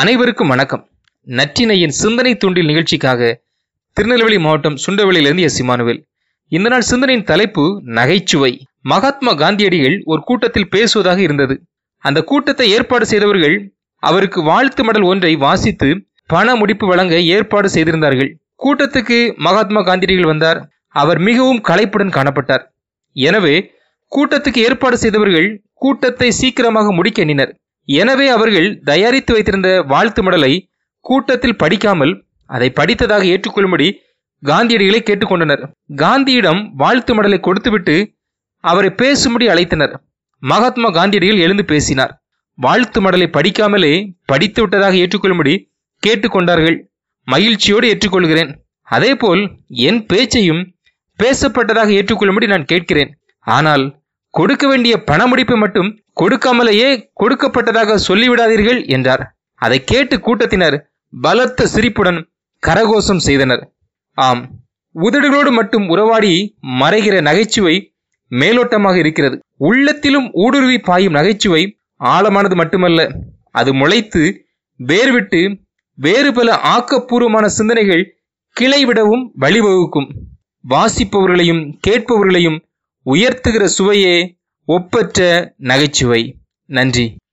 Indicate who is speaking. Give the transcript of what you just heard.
Speaker 1: அனைவருக்கும் வணக்கம். நற்றினையின் சிந்தனை தூண்டில் நிகழ்ச்சிக்காக திருநெல்வேலி மாவட்டம் சுண்டவெளியிலிருந்து எஸ். இமானுவேல். இந்த நாள் சிந்தனையின் தலைப்பு நகைச்சுவை. மகாத்மா காந்தியடிகள் ஒரு கூட்டத்தில் பேசுவதாக இருந்தது. அந்த கூட்டத்தை ஏற்பாடு செய்தவர்கள் அவருக்கு வாழ்த்து மடல் ஒன்றை வாசித்து பண முடிப்பு வழங்க ஏற்பாடு செய்திருந்தார்கள். கூட்டத்துக்கு மகாத்மா காந்தியடிகள் வந்தார். அவர் மிகவும் களைப்புடன் காணப்பட்டார். எனவே கூட்டத்துக்கு ஏற்பாடு செய்தவர்கள் கூட்டத்தை சீக்கிரமாக முடிக்க எண்ணினர். எனவே அவர்கள் தயாரித்து வைத்திருந்த வாழ்த்து மடலை கூட்டத்தில் படிக்காமல் அதை படித்ததாக ஏற்றுக்கொள்ளும்படி காந்தியடிகளை கேட்டுக்கொண்டனர். காந்தியிடம் வாழ்த்து மடலை கொடுத்துவிட்டு அவரை பேசும்படி அழைத்தனர். மகாத்மா காந்தியடிகள் எழுந்து பேசினார். வாழ்த்து மடலை படிக்காமலே படித்து விட்டதாக ஏற்றுக்கொள்ளும்படி கேட்டுக்கொண்டார்கள். மகிழ்ச்சியோடு ஏற்றுக்கொள்கிறேன். அதேபோல் என் பேச்சையும் பேசப்பட்டதாக ஏற்றுக்கொள்ளும்படி நான் கேட்கிறேன். ஆனால் கொடுக்க வேண்டிய பணமுடிப்பை மட்டும் கொடுக்காமலேயே கொடுக்கப்பட்டதாக சொல்லிவிடாதீர்கள் என்றார். அதை கேட்டு கூட்டத்தினர் பலத்த சிரிப்புடன் கரகோஷம் செய்தனர். ஆம் உதடுகளோடு மட்டும் உறவாடி மறைகிற நகைச்சுவை மேலோட்டமாக இருக்கிறது. உள்ளத்திலும் ஊடுருவி பாயும் நகைச்சுவை ஆழமானது மட்டுமல்ல அது முளைத்து வேர்விட்டு வேறு பல ஆக்கப்பூர்வமான சிந்தனைகள் கிளைவிடவும் வழிவகுக்கும். வாசிப்பவர்களையும் கேட்பவர்களையும் உயர்த்துகிற சுவையே ஒப்பற்ற நகைச்சுவை. நன்றி.